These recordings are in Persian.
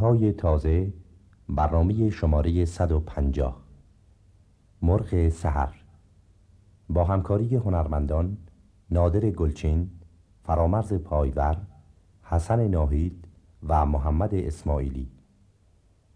های تازه برنامه شماره 150 مرغ سحر. با همکاری هنرمندان نادر گلچین فرامرز پایور حسن ناهید و محمد اسماعیلی.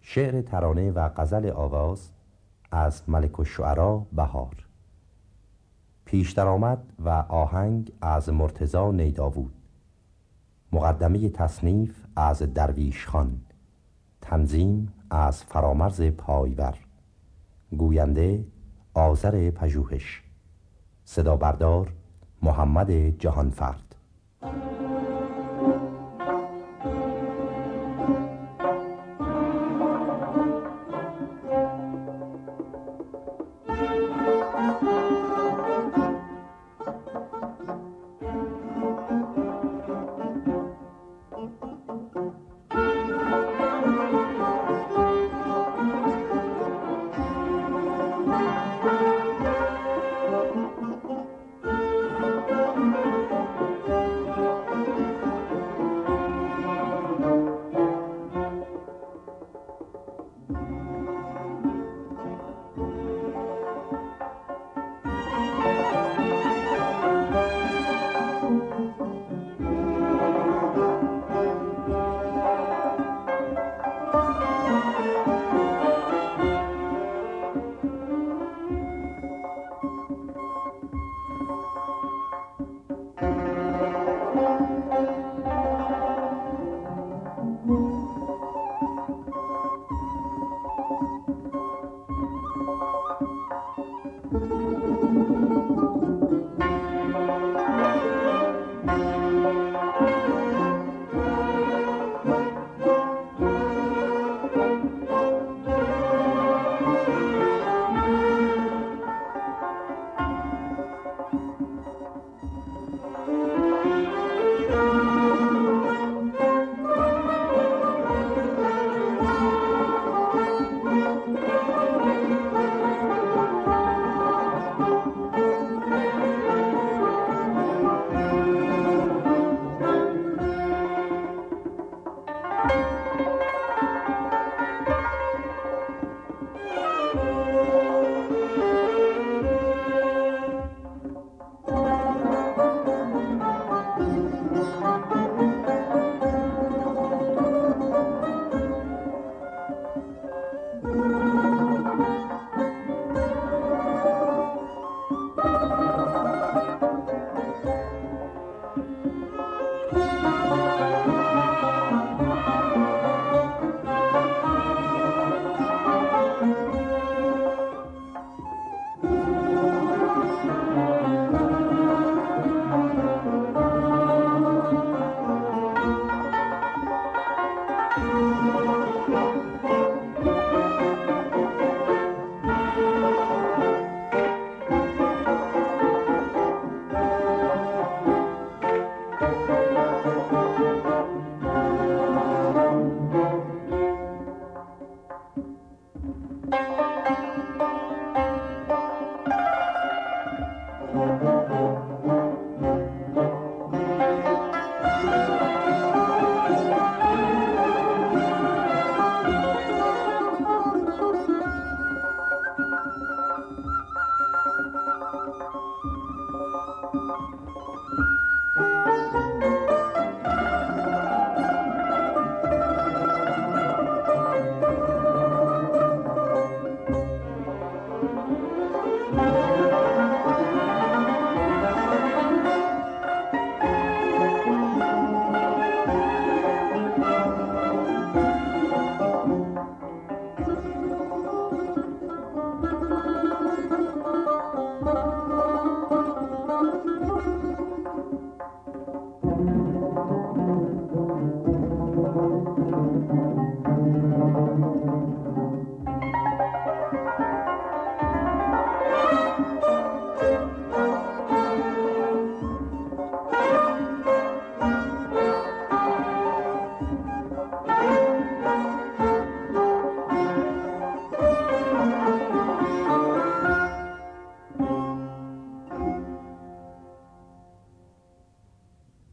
شعر ترانه و غزل آواز از ملک الشعرا بهار. پیش درآمد و آهنگ از مرتزا نیداوود. مقدمه تصنیف از درویش خان. تنظیم از فرامرز پایور. گوینده آذر پژوهش. صدا بردار محمد جهانفرد.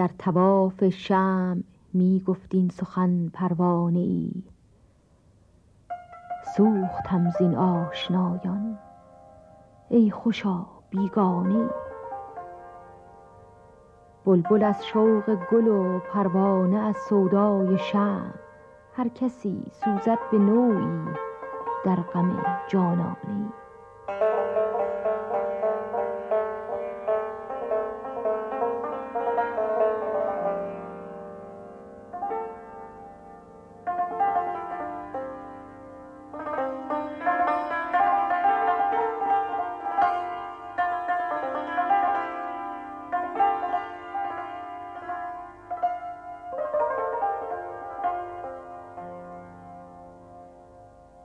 در تواف شم می گفتین سخن پروانه ای. سوختم زین آشنایان ای خوشا بیگانه ای. بلبل از شوق گل و پروانه از سودای شم هر کسی سوزد به نوعی در غم جانانه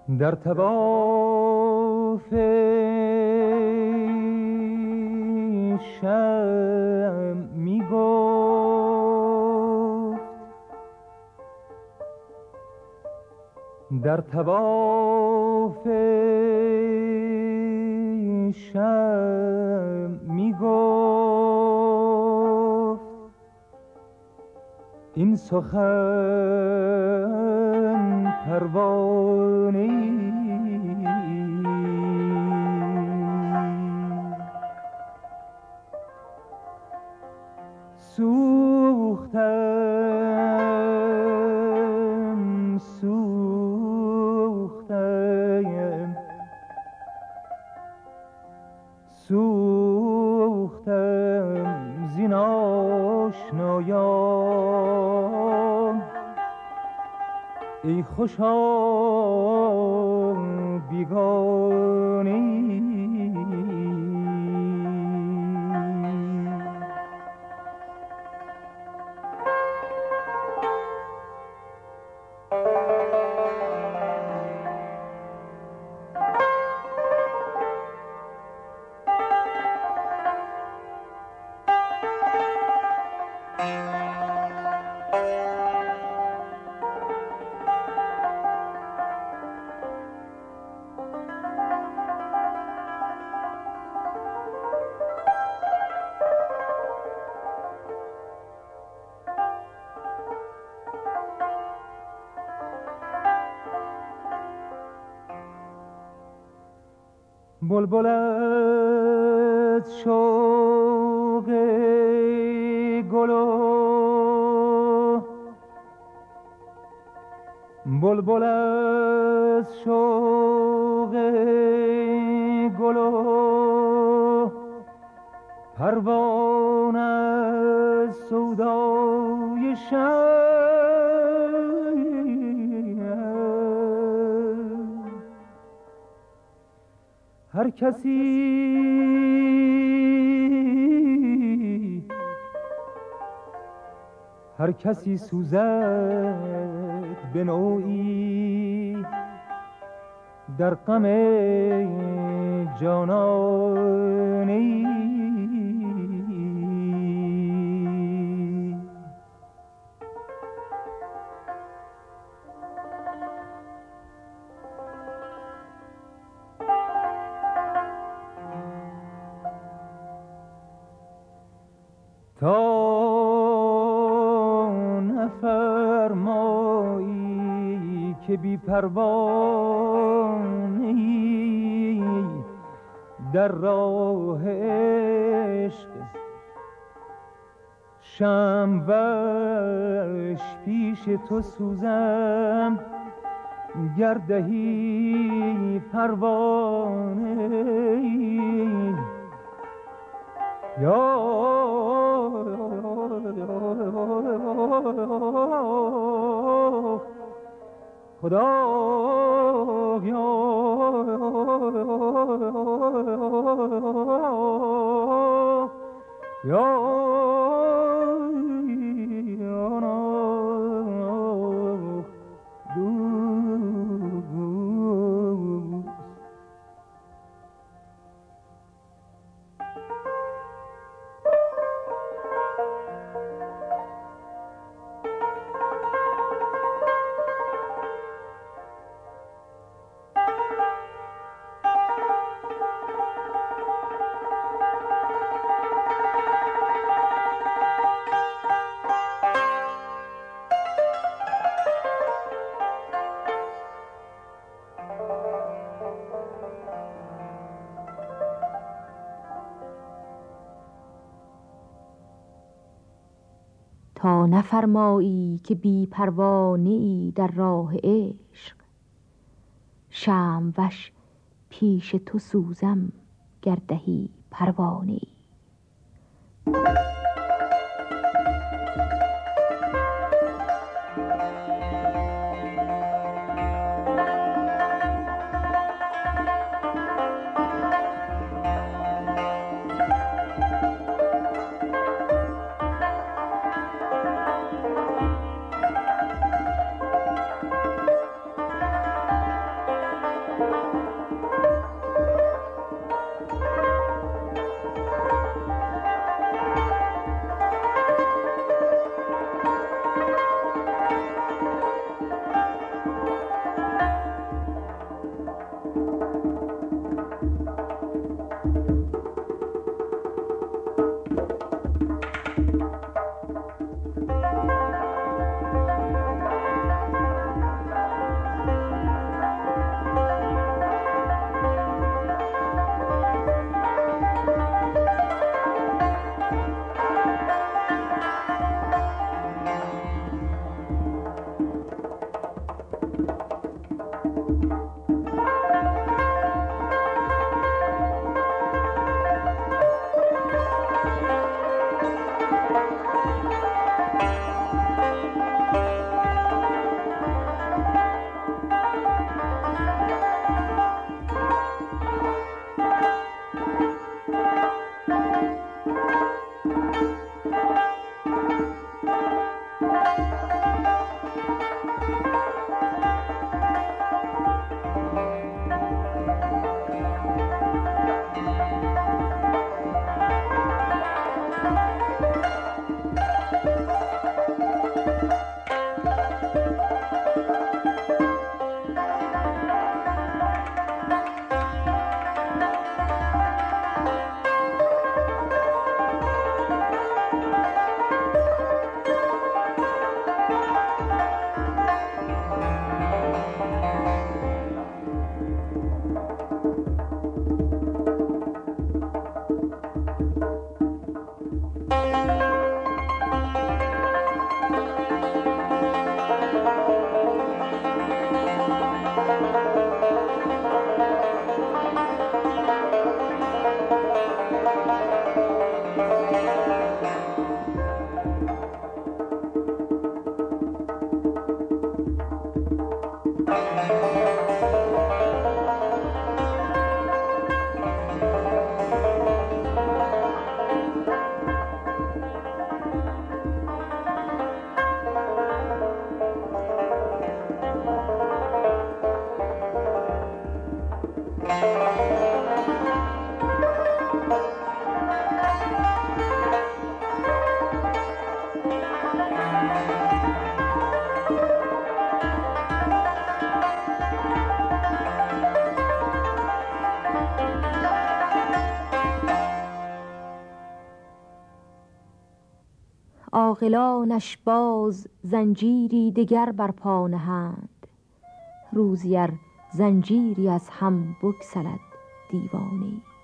در تواف شم می گفت در تواف شم می گفت این سخن پروانه خوشا بیگانی بلبلت شوق گلو بلبلت شوق گلو پروانه سودای شب. هر کسی هر کسی سوزد به نوعی در غم جانانی بی پروانی در راه عشق شموش پیش تو سوزم گردهی پروانه یا خدا یا تا نفرمایی که بی پروانه در راه عشق. شم وش پیش تو سوزم گردهی پروانه عاقلانش باز زنجیری دگر بر پا نهند. روزی زنجیری از هم بگسلد دیوانه.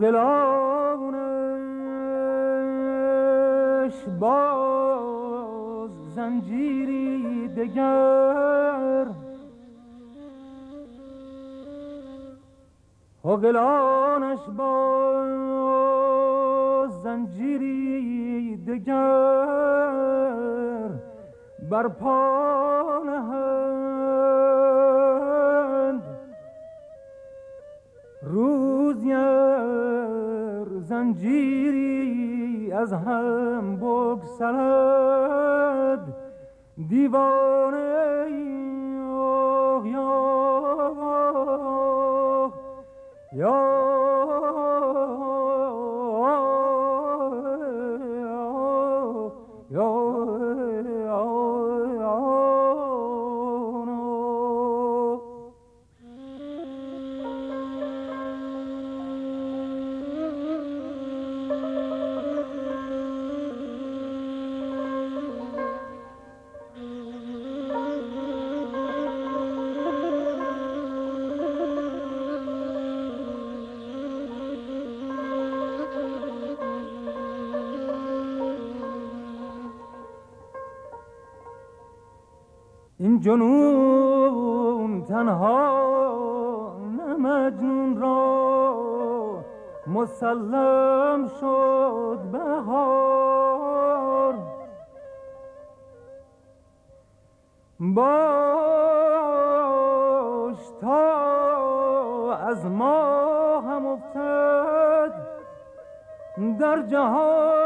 عاقلانش باز زنجیری دگر. عاقلانش باز زنجیری دگر. بر پا نهند. زنجیری از هم بگسلد. دیوانه یا یا جنون تنها نه مجنون را مسلم شد بهار. باش تا از ما هم افتد در جهان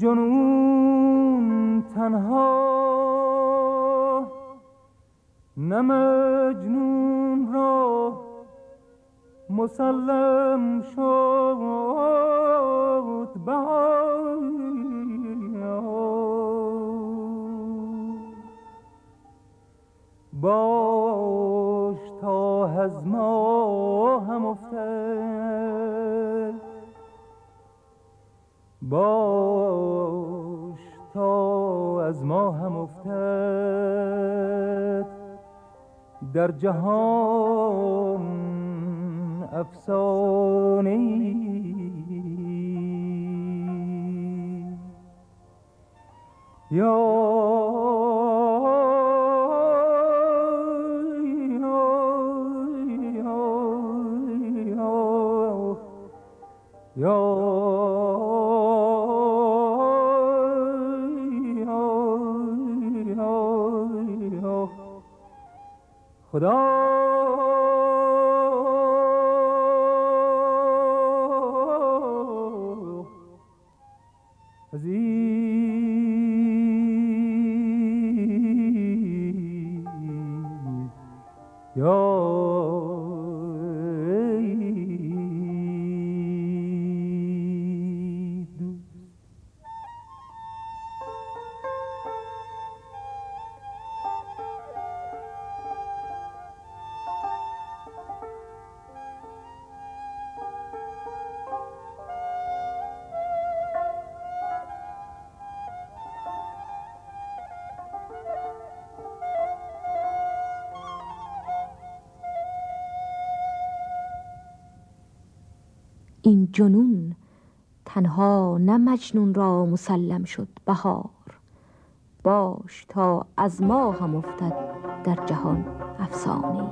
جنون تنها نه مجنون را مسلم شد باش تا از ما هم افتد. باش از ما هم افتد. در جهان افسانه یا این جنون تنها نه مجنون را مسلم شد بهار. باش تا از ما هم افتد در جهان افسانه.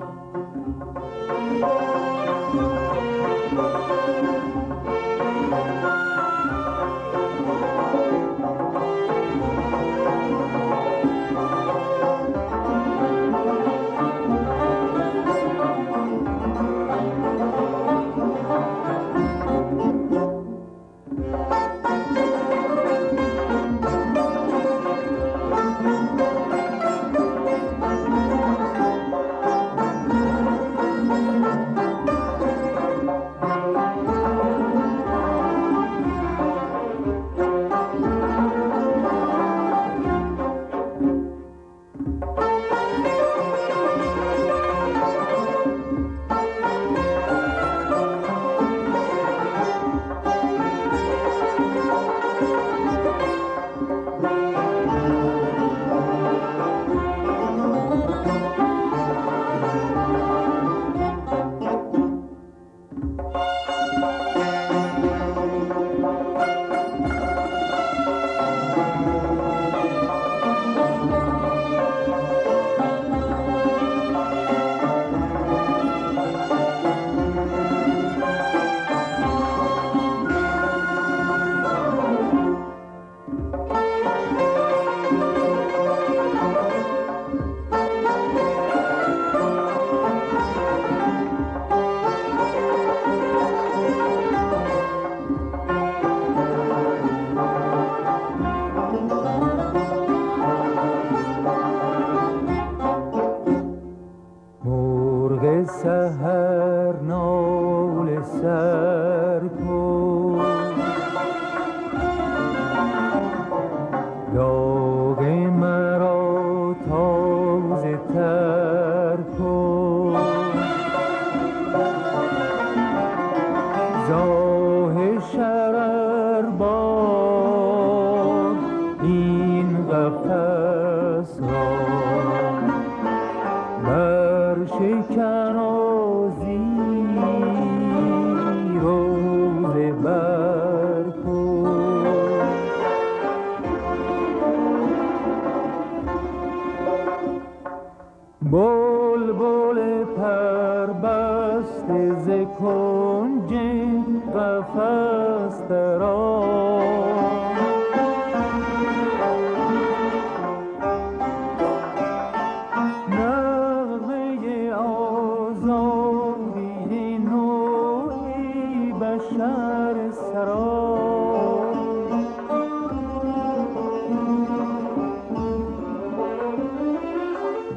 شهر سرا.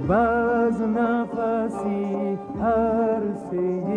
باز نفسی هر سید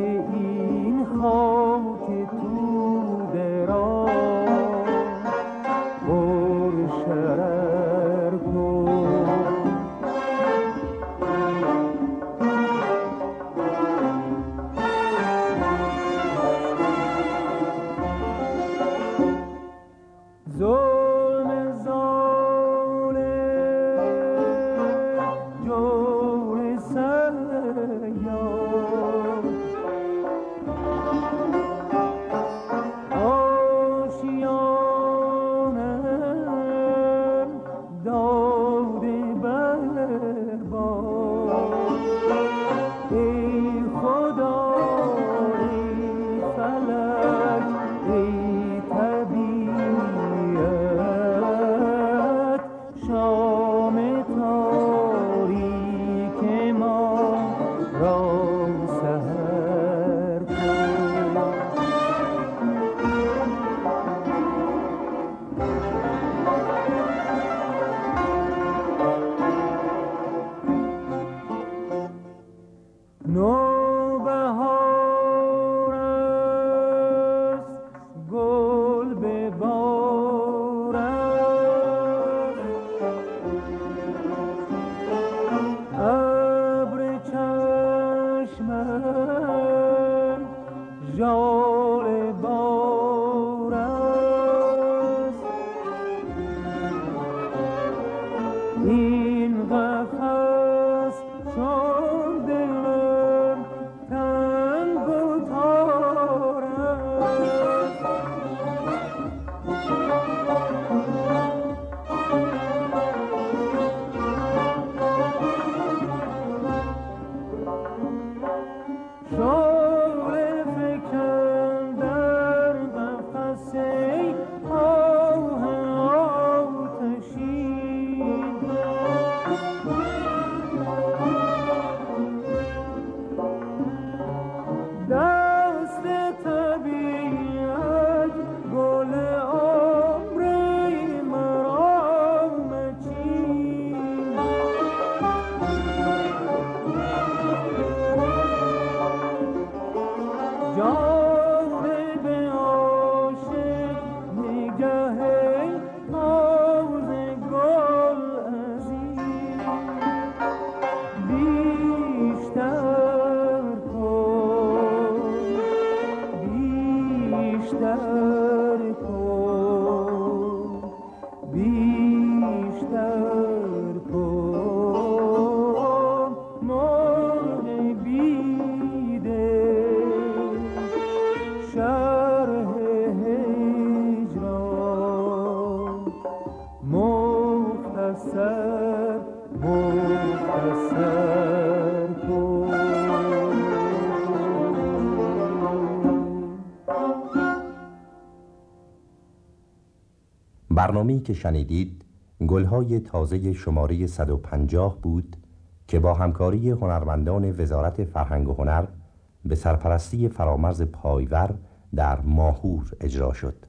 برنامه‌ای که شنیدید گلهای تازه شماره 150 بود که با همکاری هنرمندان وزارت فرهنگ و هنر به سرپرستی فرامرز پایور در ماهور اجرا شد.